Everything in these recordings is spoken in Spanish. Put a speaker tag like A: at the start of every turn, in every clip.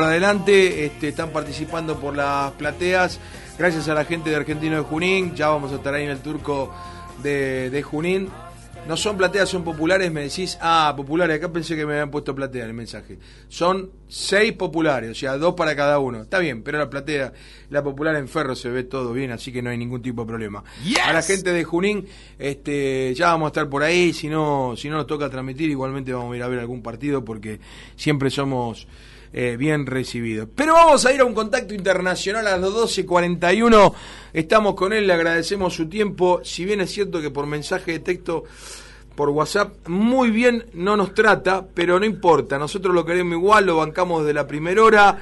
A: adelante, este, están participando por las plateas, gracias a la gente de Argentino de Junín, ya vamos a estar ahí en el turco de, Junín. No son plateas, son populares, me decís, ah, populares, acá pensé que me habían puesto platea en el mensaje. Son seis populares, o sea, dos para cada uno. Está bien, pero la platea, la popular en ferro se ve todo bien, así que no hay ningún tipo de problema. A la gente de Junín, este, ya vamos a estar por ahí, si no, si no nos toca transmitir, igualmente vamos a ir a ver algún partido porque siempre somos eh, bien recibido. Pero vamos a ir a un contacto internacional a las 12.41. Estamos con él, le agradecemos su tiempo. Si bien es cierto que por mensaje de texto, por WhatsApp, muy bien no nos trata, pero no importa. Nosotros lo queremos igual, lo bancamos de la primera hora.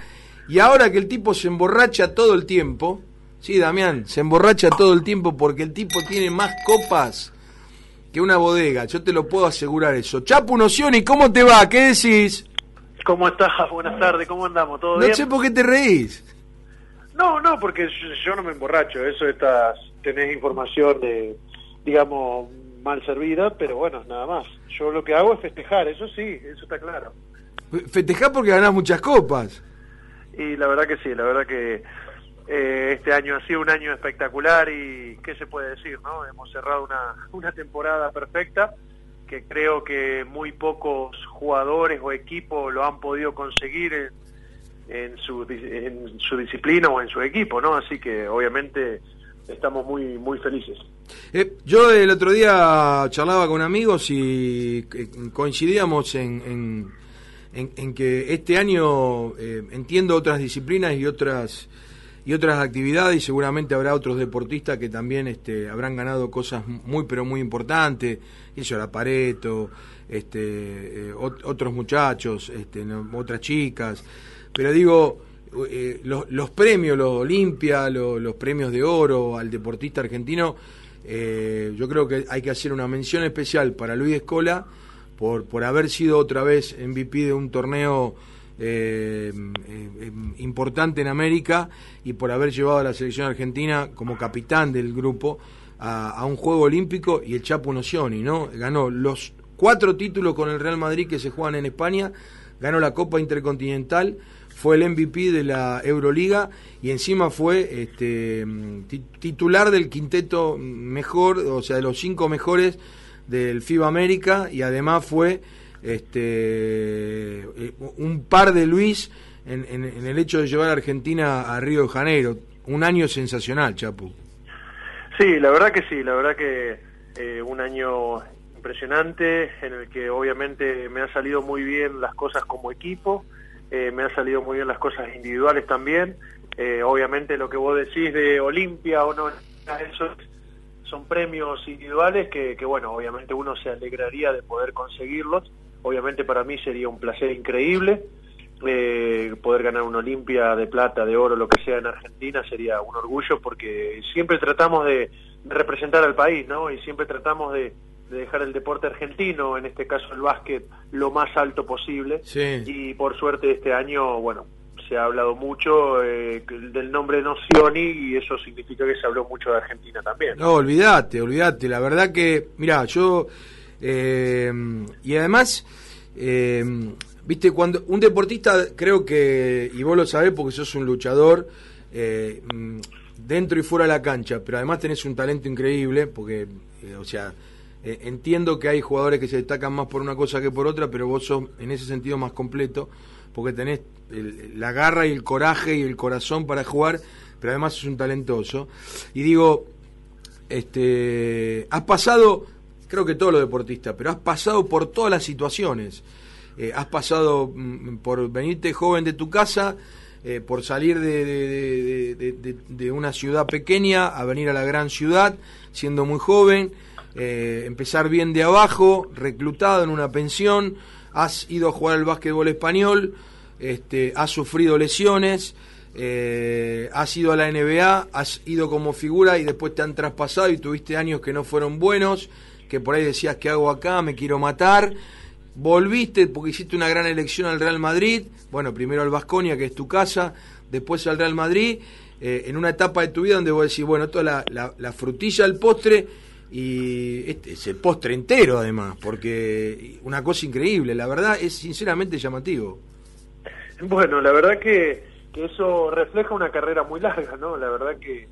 A: Y ahora que el tipo se emborracha todo el tiempo, sí, Damián, se emborracha todo el tiempo porque el tipo tiene más copas que una bodega. Yo te lo puedo asegurar eso. Chapu Noción, cómo te va? ¿Qué decís?
B: ¿Cómo estás? Buenas tardes, ¿cómo andamos? ¿Todo bien?
A: No sé por qué te reís.
B: No, no, porque yo, no me emborracho, eso estás, tenés información de, digamos, mal servida, pero bueno, nada más. Yo lo que hago es festejar, eso sí, eso está claro.
A: Festejar porque ganás muchas copas.
B: Y la verdad que sí, la verdad que eh, este año ha sido un año espectacular y qué se puede decir, ¿no? Hemos cerrado una, una temporada perfecta que creo que muy pocos jugadores o equipos lo han podido conseguir en, en, su, en su disciplina o en su equipo, ¿no? Así que obviamente estamos muy muy felices.
A: Eh, yo el otro día charlaba con amigos y eh, coincidíamos en, en, en, que este año eh, entiendo otras disciplinas y otras y otras actividades y seguramente habrá otros deportistas que también este, habrán ganado cosas muy pero muy importantes, eso la Pareto, este, eh, otros muchachos, este, otras chicas, pero digo, eh, los, premios, los Olimpia, los, premios de oro al deportista argentino, eh, yo creo que hay que hacer una mención especial para Luis Escola por, por haber sido otra vez MVP de un torneo eh, eh, importante en América y por haber llevado a la selección argentina como capitán del grupo a, un juego olímpico y el Chapo Nocioni, ¿no? Ganó los cuatro títulos con el Real Madrid que se juegan en España, ganó la Copa Intercontinental, fue el MVP de la Euroliga y encima fue este, titular del quinteto mejor, o sea, de los cinco mejores del FIBA América y además fue este, eh, un par de Luis en, el hecho de llevar a Argentina a Río de Janeiro. Un año sensacional, Chapu.
B: Sí, la verdad que sí, la verdad que eh, un año impresionante en el que obviamente me han salido muy bien las cosas como equipo, eh, me han salido muy bien las cosas individuales también. obviamente lo que vos decís de Olimpia o no, eso son premios individuales que, que, bueno, obviamente uno se alegraría de poder conseguirlos Obviamente para mí sería un placer increíble eh, poder ganar una Olimpia de plata, de oro, lo que sea en Argentina, sería un orgullo porque siempre tratamos de, representar al país, ¿no? Y siempre tratamos de, dejar el deporte argentino, en este caso el básquet, lo más alto posible. Y por suerte este año, bueno, se ha hablado mucho eh, del nombre Nocioni y eso significa que se habló mucho de Argentina también.
A: No, olvídate, olvídate. La verdad que, mira, yo eh, y además, eh, viste, cuando un deportista, creo que, y vos lo sabés porque sos un luchador, eh, dentro y fuera de la cancha, pero además tenés un talento increíble, porque, o sea, entiendo que hay jugadores que se destacan más por una cosa que por otra, pero vos sos en ese sentido más completo, porque tenés la garra y el coraje y el corazón para jugar, pero además sos un talentoso. Y digo, este, has pasado creo que todos los deportistas, pero has pasado por todas las situaciones. Eh, has pasado mm, por venirte joven de tu casa, eh, por salir de, una ciudad pequeña a venir a la gran ciudad, siendo muy joven, eh, empezar bien de abajo, reclutado en una pensión, has ido a jugar al básquetbol español, este, has sufrido lesiones, has ido a la NBA, has ido como figura y después te han traspasado y tuviste años que no fueron buenos que por ahí decías que hago acá, me quiero matar. Volviste porque hiciste una gran elección al Real Madrid, bueno, primero al Vasconia, que es tu casa, después al Real Madrid, eh, en una etapa de tu vida donde vos decís, bueno, toda la, la, frutilla del postre y este es el postre entero además, porque una cosa increíble, la verdad es sinceramente llamativo.
B: Bueno, la verdad que eso refleja una carrera muy larga, ¿no? La verdad que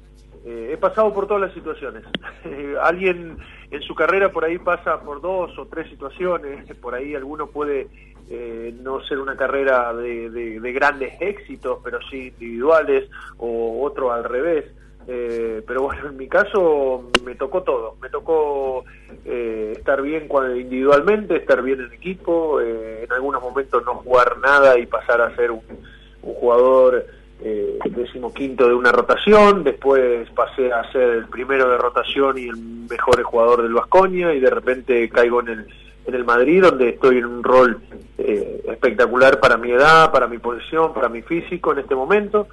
B: eh, he pasado por todas las situaciones. Alguien en su carrera por ahí pasa por dos o tres situaciones, por ahí alguno puede eh, no ser una carrera de, de, grandes éxitos, pero sí individuales, o otro al revés. Eh, pero bueno, en mi caso me tocó todo. Me tocó eh, estar bien individualmente, estar bien en equipo, en algunos momentos no jugar nada y pasar a ser un, un jugador eh, decimoquinto de una rotación, después pasé a ser el primero de rotación y el mejor jugador del Vascoña y de repente caigo en el, en el Madrid donde estoy en un rol eh, espectacular para mi edad, para mi posición, para mi físico en este momento.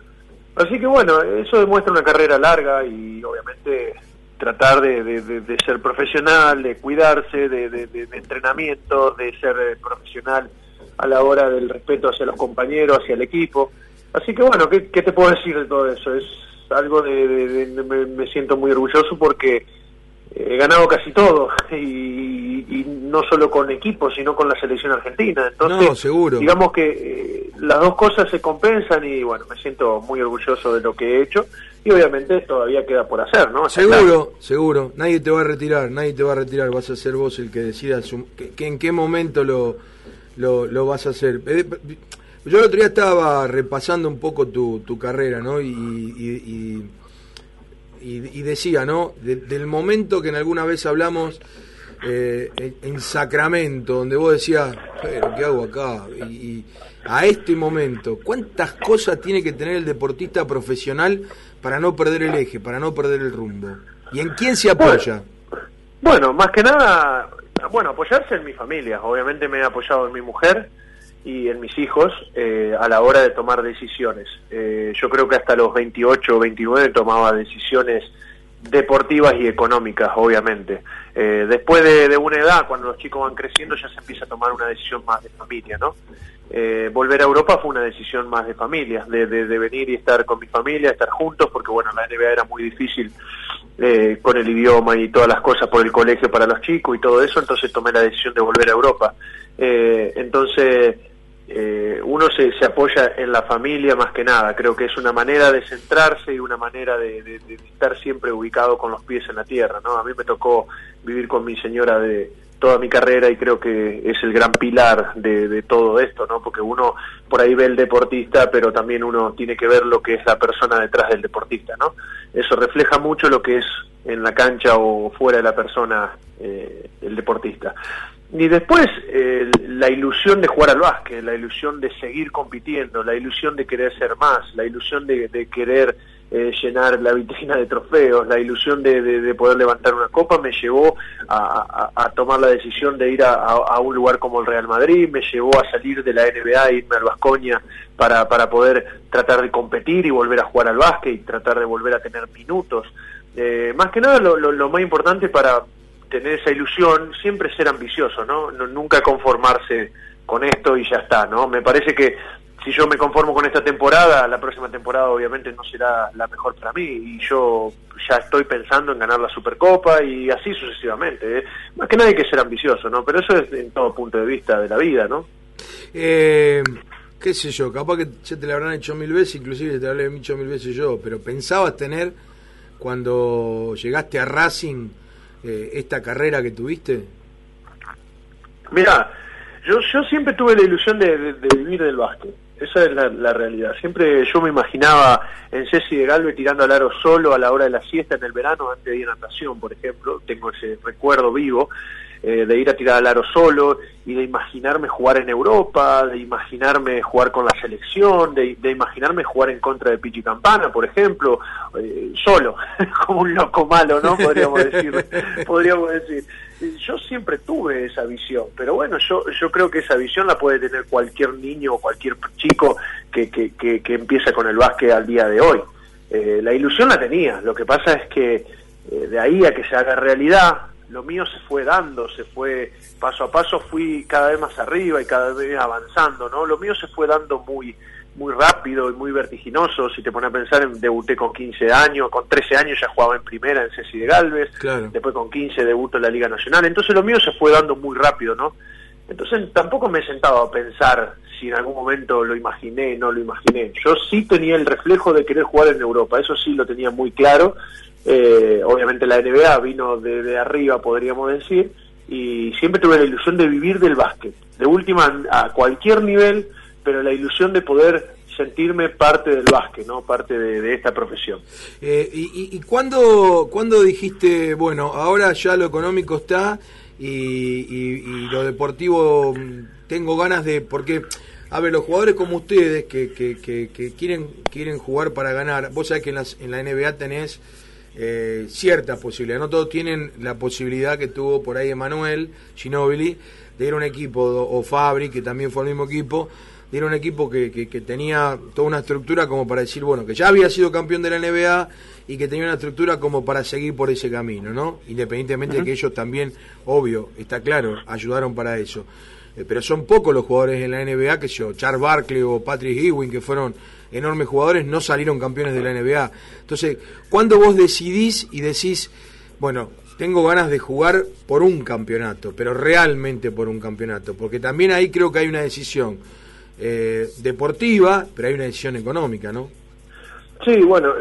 B: Así que bueno, eso demuestra una carrera larga y obviamente tratar de, de, ser profesional, de cuidarse, de, de, entrenamiento, de ser eh, profesional a la hora del respeto hacia los compañeros, hacia el equipo. Así que bueno, ¿qué, te puedo decir de todo eso? Es algo de, me, siento muy orgulloso porque he ganado casi todo y, no solo con equipos sino con la selección argentina. Entonces,
A: seguro.
B: digamos que eh, las dos cosas se compensan y bueno, me siento muy orgulloso de lo que he hecho y obviamente todavía queda por hacer, ¿no?
A: seguro, seguro. Nadie te va a retirar, nadie te va a retirar. Vas a ser vos el que decida que, en qué momento lo, lo, lo vas a hacer. Eh, yo el otro día estaba repasando un poco tu, tu carrera, ¿no? Y, y, decía, ¿no? del momento que en alguna vez hablamos eh, en, Sacramento, donde vos decías, pero ¿qué hago acá? Y, a este momento, ¿cuántas cosas tiene que tener el deportista profesional para no perder el eje, para no perder el rumbo? ¿Y en quién se apoya?
B: bueno más que nada, bueno, apoyarse en mi familia. Obviamente me he apoyado en mi mujer y en mis hijos eh, a la hora de tomar decisiones. Eh, yo creo que hasta los 28 o 29 tomaba decisiones deportivas y económicas, obviamente. Eh, después de, una edad, cuando los chicos van creciendo, ya se empieza a tomar una decisión más de familia, ¿no? volver a Europa fue una decisión más de familia, de, de, venir y estar con mi familia, estar juntos, porque bueno, la NBA era muy difícil con el idioma y todas las cosas por el colegio para los chicos y todo eso, entonces tomé la decisión de volver a Europa. entonces, eh, uno se, se, apoya en la familia más que nada. Creo que es una manera de centrarse y una manera de, estar siempre ubicado con los pies en la tierra. ¿no? A mí me tocó vivir con mi señora de toda mi carrera y creo que es el gran pilar de, todo esto, ¿no? porque uno por ahí ve el deportista, pero también uno tiene que ver lo que es la persona detrás del deportista. ¿no? Eso refleja mucho lo que es en la cancha o fuera de la persona eh, el deportista. Y después eh, la ilusión de jugar al básquet, la ilusión de seguir compitiendo, la ilusión de querer ser más, la ilusión de, querer eh, llenar la vitrina de trofeos, la ilusión de, poder levantar una copa me llevó a, tomar la decisión de ir a, un lugar como el Real Madrid, me llevó a salir de la NBA, irme al Vascoña para, para poder tratar de competir y volver a jugar al básquet y tratar de volver a tener minutos. Eh, más que nada lo, lo más importante para, tener esa ilusión, siempre ser ambicioso, ¿no? Nunca conformarse con esto y ya está, ¿no? Me parece que si yo me conformo con esta temporada, la próxima temporada obviamente no será la mejor para mí y yo ya estoy pensando en ganar la Supercopa y así sucesivamente. ¿eh? Más que nada hay que ser ambicioso, ¿no? Pero eso es en todo punto de vista de la vida, ¿no?
A: Eh, qué sé yo, capaz que ya te lo habrán hecho mil veces, inclusive te lo habré hecho mil veces yo, pero pensabas tener cuando llegaste a Racing eh, esta carrera que tuviste?
B: Mira, yo, yo siempre tuve la ilusión de, vivir del básquet. Esa es la, realidad. Siempre yo me imaginaba en Ceci de Galve tirando al aro solo a la hora de la siesta en el verano antes de ir a natación, por ejemplo. Tengo ese recuerdo vivo. Eh, de ir a tirar al aro solo y de imaginarme jugar en Europa, de imaginarme jugar con la selección, de, imaginarme jugar en contra de Pichi Campana, por ejemplo, eh, solo, como un loco malo, ¿no? Podríamos decir. podríamos decir. Yo siempre tuve esa visión, pero bueno, yo, yo creo que esa visión la puede tener cualquier niño o cualquier chico que, que, que, empieza con el básquet al día de hoy. Eh, la ilusión la tenía, lo que pasa es que de ahí a que se haga realidad, lo mío se fue dando, se fue paso a paso, fui cada vez más arriba y cada vez avanzando, ¿no? Lo mío se fue dando muy muy rápido y muy vertiginoso, si te pones a pensar, debuté con 15 años, con 13 años ya jugaba en primera en Ceci de Galvez, después con 15 debuto en la Liga Nacional, entonces lo mío se fue dando muy rápido, ¿no? Entonces tampoco me he sentado a pensar si en algún momento lo imaginé, no lo imaginé. Yo sí tenía el reflejo de querer jugar en Europa, eso sí lo tenía muy claro. Eh, obviamente la NBA vino de, arriba, podríamos decir, y siempre tuve la ilusión de vivir del básquet, de última a cualquier nivel, pero la ilusión de poder sentirme parte del básquet, ¿no? Parte de, esta profesión.
A: Eh, ¿Y, y cuándo dijiste, bueno, ahora ya lo económico está y, lo deportivo mm, tengo ganas de... porque a ver, los jugadores como ustedes que, que, que, quieren, quieren jugar para ganar, vos sabés que en, las, en la NBA tenés eh, cierta posibilidad, no todos tienen la posibilidad que tuvo por ahí Emanuel Ginobili de ir a un equipo, o Fabri, que también fue el mismo equipo, de ir a un equipo que, que, tenía toda una estructura como para decir, bueno, que ya había sido campeón de la NBA y que tenía una estructura como para seguir por ese camino, ¿no? Independientemente de que ellos también, obvio, está claro, ayudaron para eso. Eh, pero son pocos los jugadores en la NBA, que yo, Charles Barkley o Patrick Ewing, que fueron enormes jugadores, no salieron campeones de la NBA. Entonces, cuando vos decidís y decís, bueno, tengo ganas de jugar por un campeonato, pero realmente por un campeonato, porque también ahí creo que hay una decisión eh, deportiva, pero hay una decisión económica, ¿no?
B: Sí, bueno,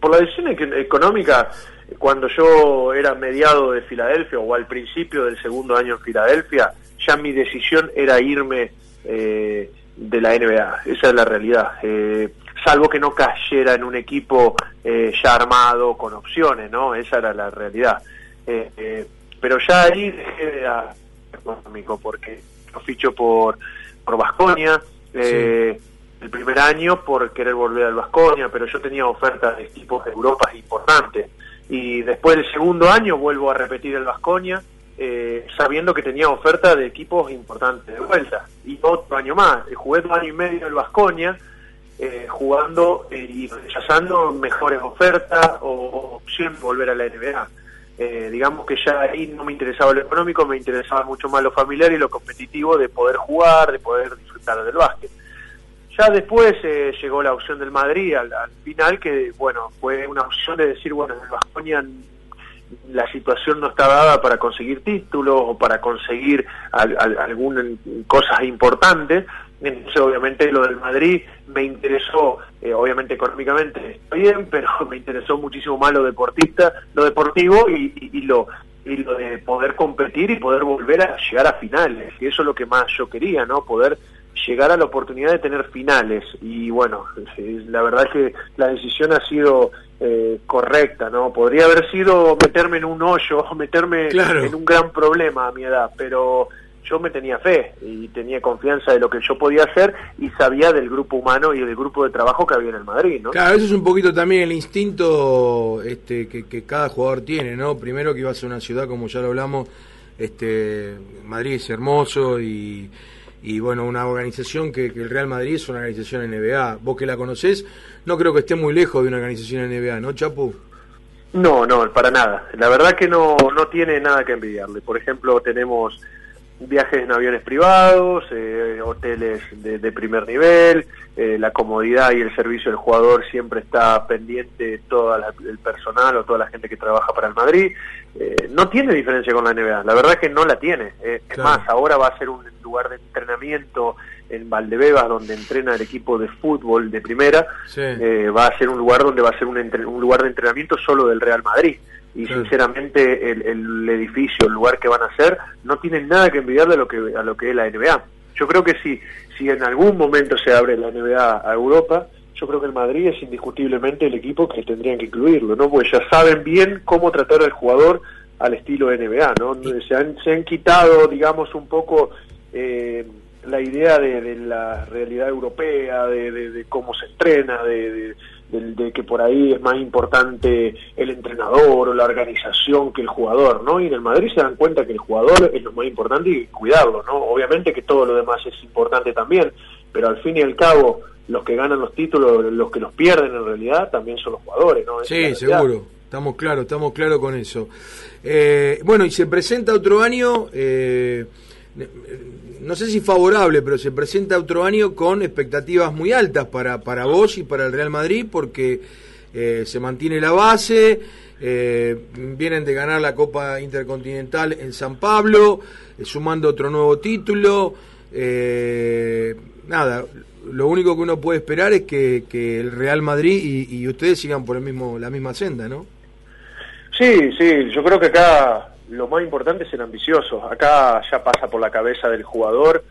B: por la decisión económica, cuando yo era mediado de Filadelfia o al principio del segundo año en Filadelfia, ya mi decisión era irme eh, de la NBA, esa es la realidad. Eh, salvo que no cayera en un equipo eh, ya armado con opciones, ¿no? Esa era la realidad. pero ya ahí dejé de económico porque lo ficho por por Vasconia. El primer año por querer volver al Vasconia, pero yo tenía ofertas de equipos de Europa importantes. Y después del segundo año vuelvo a repetir el Vasconia eh, sabiendo que tenía oferta de equipos importantes de vuelta. Y otro año más, eh, jugué dos años y medio en Vasconia, eh, jugando y rechazando mejores ofertas o, opción volver a la NBA. Digamos que ya ahí no me interesaba lo económico, me interesaba mucho más lo familiar y lo competitivo de poder jugar, de poder disfrutar del básquet. Ya después llegó la opción del Madrid al, final, que bueno, fue una opción de decir, bueno, en el Vasconia la situación no está dada para conseguir títulos o para conseguir algunas cosas importantes. Entonces, obviamente, lo del Madrid me interesó, eh, obviamente económicamente bien, pero me interesó muchísimo más lo deportista, lo deportivo y, y, lo y lo de poder competir y poder volver a llegar a finales. Y eso es lo que más yo quería, ¿no? Poder llegar a la oportunidad de tener finales. Y bueno, la verdad es que la decisión ha sido eh, correcta, ¿no? Podría haber sido meterme en un hoyo, meterme en un gran problema a mi edad, pero yo me tenía fe y tenía confianza de lo que yo podía hacer y sabía del grupo humano y del grupo de trabajo que había en el Madrid, ¿no?
A: Claro, eso es un poquito también el instinto este, que, que cada jugador tiene, ¿no? Primero que iba a ser una ciudad, como ya lo hablamos, este, Madrid es hermoso y y bueno, una organización que, el Real Madrid es una organización NBA. Vos que la conocés, no creo que esté muy lejos de una organización NBA, ¿no, Chapu?
B: No, no, para nada. La verdad que no, no tiene nada que envidiarle. Por ejemplo, tenemos viajes en aviones privados, eh, hoteles de, primer nivel, eh, la comodidad y el servicio del jugador siempre está pendiente todo el personal o toda la gente que trabaja para el Madrid. Eh, no tiene diferencia con la NBA, la verdad que no la tiene. Es más, ahora va a ser un lugar de entrenamiento en Valdebebas, donde entrena el equipo de fútbol de primera, va a ser un lugar donde va a ser un, un lugar de entrenamiento solo del Real Madrid y sinceramente el, edificio, el lugar que van a hacer, no tienen nada que envidiar de lo que, a lo que es la NBA. Yo creo que si, si en algún momento se abre la NBA a Europa, yo creo que el Madrid es indiscutiblemente el equipo que tendrían que incluirlo, ¿no? Porque ya saben bien cómo tratar al jugador al estilo NBA, ¿no? Se han, se han quitado, digamos, un poco eh, la idea de, la realidad europea, de, cómo se entrena, de, de, que por ahí es más importante el entrenador o la organización que el jugador, ¿no? Y en el Madrid se dan cuenta que el jugador es lo más importante y cuidarlo, ¿no? Obviamente que todo lo demás es importante también, pero al fin y al cabo los que ganan los títulos, los que los pierden en realidad también son los jugadores, ¿no?
A: sí, seguro. Estamos claros, estamos claros con eso. Eh, bueno, y se presenta otro año, eh, no sé si favorable, pero se presenta otro año con expectativas muy altas para, para vos y para el Real Madrid, porque eh, se mantiene la base, eh, vienen de ganar la Copa Intercontinental en San Pablo, eh, sumando otro nuevo título. Eh, nada, lo único que uno puede esperar es que, el Real Madrid y, ustedes sigan por el mismo la misma senda, ¿no?
B: Sí, sí, yo creo que acá lo más importante es ser ambicioso. Acá ya pasa por la cabeza del jugador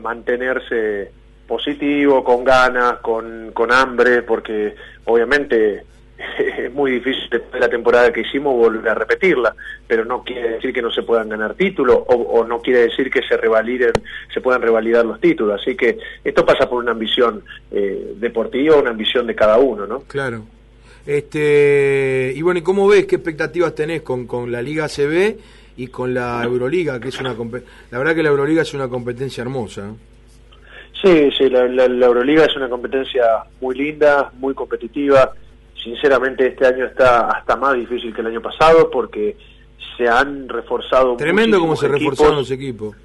B: mantenerse positivo, con ganas, con, con hambre, porque obviamente es muy difícil después de la temporada que hicimos volver a repetirla, pero no quiere decir que no se puedan ganar títulos o, no quiere decir que se revaliden, se puedan revalidar los títulos. Así que esto pasa por una ambición eh, deportiva, una ambición de cada uno, ¿no?
A: Claro. Este, y bueno, ¿y cómo ves? ¿Qué expectativas tenés con, con la Liga CB y con la Euroliga? Que es una la verdad que la Euroliga es una competencia hermosa.
B: Sí, sí, la, la Euroliga es una competencia muy linda, muy competitiva sinceramente este año está hasta más difícil que el año pasado porque se han reforzado
A: tremendo como se reforzaron los equipos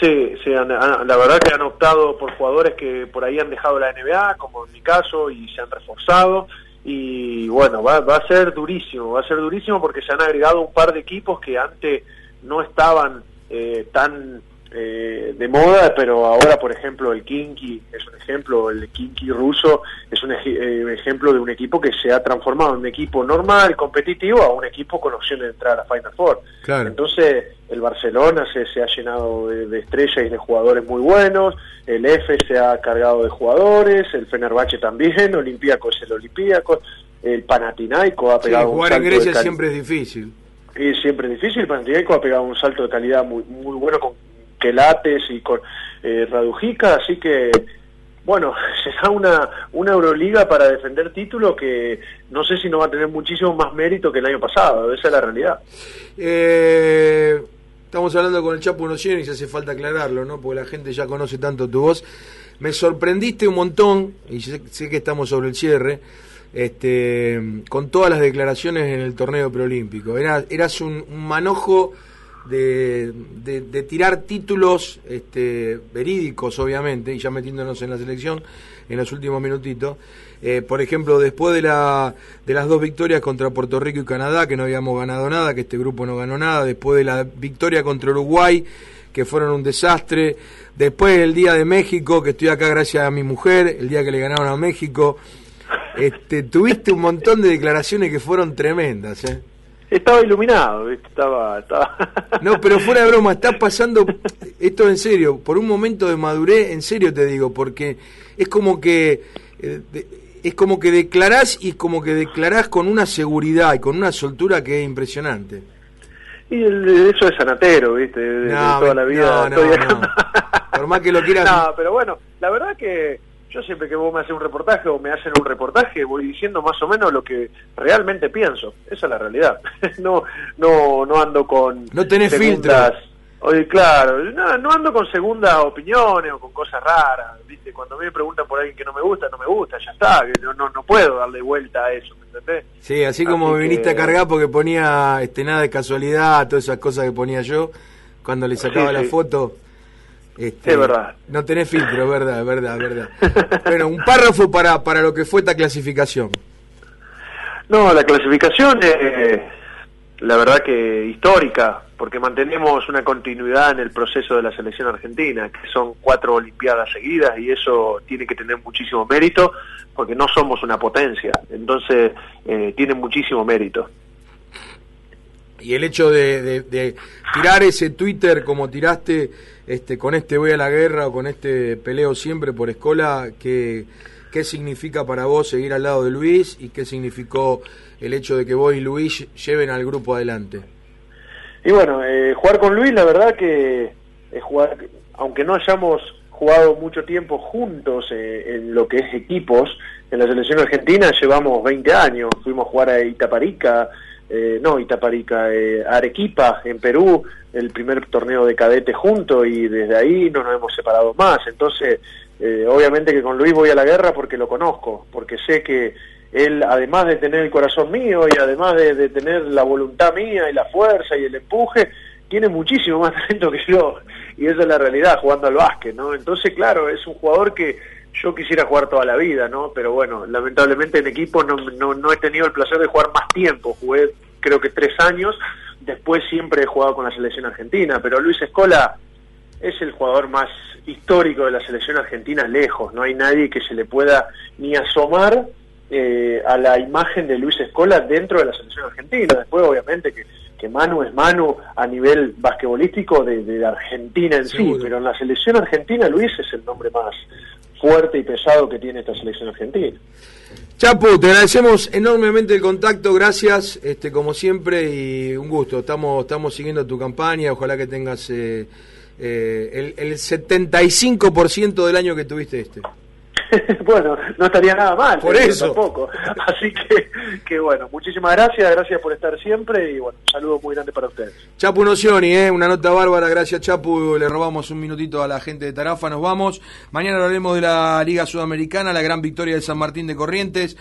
B: sí, sí la verdad que han optado por jugadores que por ahí han dejado la NBA como en mi caso y se han reforzado y bueno va, va a ser durísimo va a ser durísimo porque se han agregado un par de equipos que antes no estaban eh, tan eh, de moda, pero ahora, por ejemplo, el Kinky es un ejemplo, el Kinky ruso es un eh, ejemplo de un equipo que se ha transformado en un equipo normal, competitivo, a un equipo con opción de entrar a Final Four. Entonces, el Barcelona se, se ha llenado de, estrellas y de jugadores muy buenos, el F se ha cargado de jugadores, el Fenerbahce también, Olympiacos es el Olympiacos, el Panathinaiko ha pegado
A: sí, jugar en Grecia siempre es difícil.
B: Y siempre es difícil, el Panathinaiko ha pegado un salto de calidad muy, muy bueno con Quelates y con eh, Radujica, así que bueno, será una, una Euroliga para defender título que no sé si no va a tener muchísimo más mérito que el año pasado, esa es la realidad.
A: Eh, estamos hablando con el Chapo Nocien y se hace falta aclararlo, ¿no? Porque la gente ya conoce tanto tu voz. Me sorprendiste un montón, y sé, que estamos sobre el cierre, este, con todas las declaraciones en el torneo preolímpico. Eras, eras un manojo de, de, tirar títulos este, verídicos, obviamente, y ya metiéndonos en la selección en los últimos minutitos. Eh, por ejemplo, después de, la, de las dos victorias contra Puerto Rico y Canadá, que no habíamos ganado nada, que este grupo no ganó nada, después de la victoria contra Uruguay, que fueron un desastre, después el Día de México, que estoy acá gracias a mi mujer, el día que le ganaron a México, este, tuviste un montón de declaraciones que fueron tremendas, ¿eh?
B: Estaba iluminado, Estaba, estaba...
A: No, pero fuera de broma, está pasando esto en serio, por un momento de madurez, en serio te digo, porque es como que eh, es como que declarás y como que declarás con una seguridad y con una soltura que es impresionante.
B: Y eso es sanatero, ¿viste? De, toda la vida.
A: No, no, Por más que lo quieras.
B: No, pero bueno, la verdad que yo siempre que vos me haces un reportaje o me hacen un reportaje voy diciendo más o menos lo que realmente pienso. Esa es la realidad. no, no, no ando con.
A: No tenés filtros.
B: Oye, claro, no, ando con segundas opiniones o con cosas raras, ¿viste? Cuando me preguntan por alguien que no me gusta, no me gusta, ya está, no, no, no puedo darle vuelta a eso, ¿me entendés?
A: Sí, así como me viniste a cargar porque ponía este nada de casualidad, todas esas cosas que ponía yo, cuando le sacaba la foto,
B: este, es verdad.
A: No tenés filtro, verdad, verdad, verdad. bueno, un párrafo para, para lo que fue esta clasificación.
B: No, la clasificación es, la verdad que histórica, porque mantenemos una continuidad en el proceso de la selección argentina, que son cuatro Olimpiadas seguidas y eso tiene que tener muchísimo mérito, porque no somos una potencia, entonces eh, tiene muchísimo mérito.
A: Y el hecho de, tirar ese Twitter como tiraste este, con este voy a la guerra o con este peleo siempre por escola, ¿qué, ¿qué significa para vos seguir al lado de Luis y qué significó el hecho de que vos y Luis lleven al grupo adelante?
B: Y bueno, eh, jugar con Luis, la verdad que es jugar, aunque no hayamos jugado mucho tiempo juntos eh, en lo que es equipos, en la selección argentina llevamos 20 años, fuimos a jugar a Itaparica, eh, no Itaparica, eh, Arequipa, en Perú, el primer torneo de cadete junto y desde ahí no nos hemos separado más. Entonces, eh, obviamente que con Luis voy a la guerra porque lo conozco, porque sé que él, además de tener el corazón mío y además de, tener la voluntad mía y la fuerza y el empuje, tiene muchísimo más talento que yo. Y esa es la realidad jugando al básquet, ¿no? Entonces, claro, es un jugador que yo quisiera jugar toda la vida, ¿no? Pero bueno, lamentablemente en equipo no, no, no he tenido el placer de jugar más tiempo. Jugué creo que tres años, después siempre he jugado con la selección argentina, pero Luis Escola es el jugador más histórico de la selección argentina lejos, no hay nadie que se le pueda ni asomar eh, a la imagen de Luis Escola dentro de la selección argentina. Después, obviamente, que, que Manu es Manu a nivel basquetbolístico de, de Argentina en sí, pero en la selección argentina Luis es el nombre más fuerte y pesado que tiene esta selección argentina.
A: Chapu, te agradecemos enormemente el contacto, gracias, este, como siempre, y un gusto. Estamos, estamos siguiendo tu campaña, ojalá que tengas eh, eh, el, el 75% del año que tuviste este.
B: bueno, no estaría nada mal.
A: Por eso.
B: Tampoco. Así que, que bueno, muchísimas gracias, gracias por estar siempre y bueno, un saludo muy grande para ustedes.
A: Chapu Nocioni, ¿eh? una nota bárbara, gracias Chapu, le robamos un minutito a la gente de Tarafa, nos vamos. Mañana hablaremos de la Liga Sudamericana, la gran victoria de San Martín de Corrientes.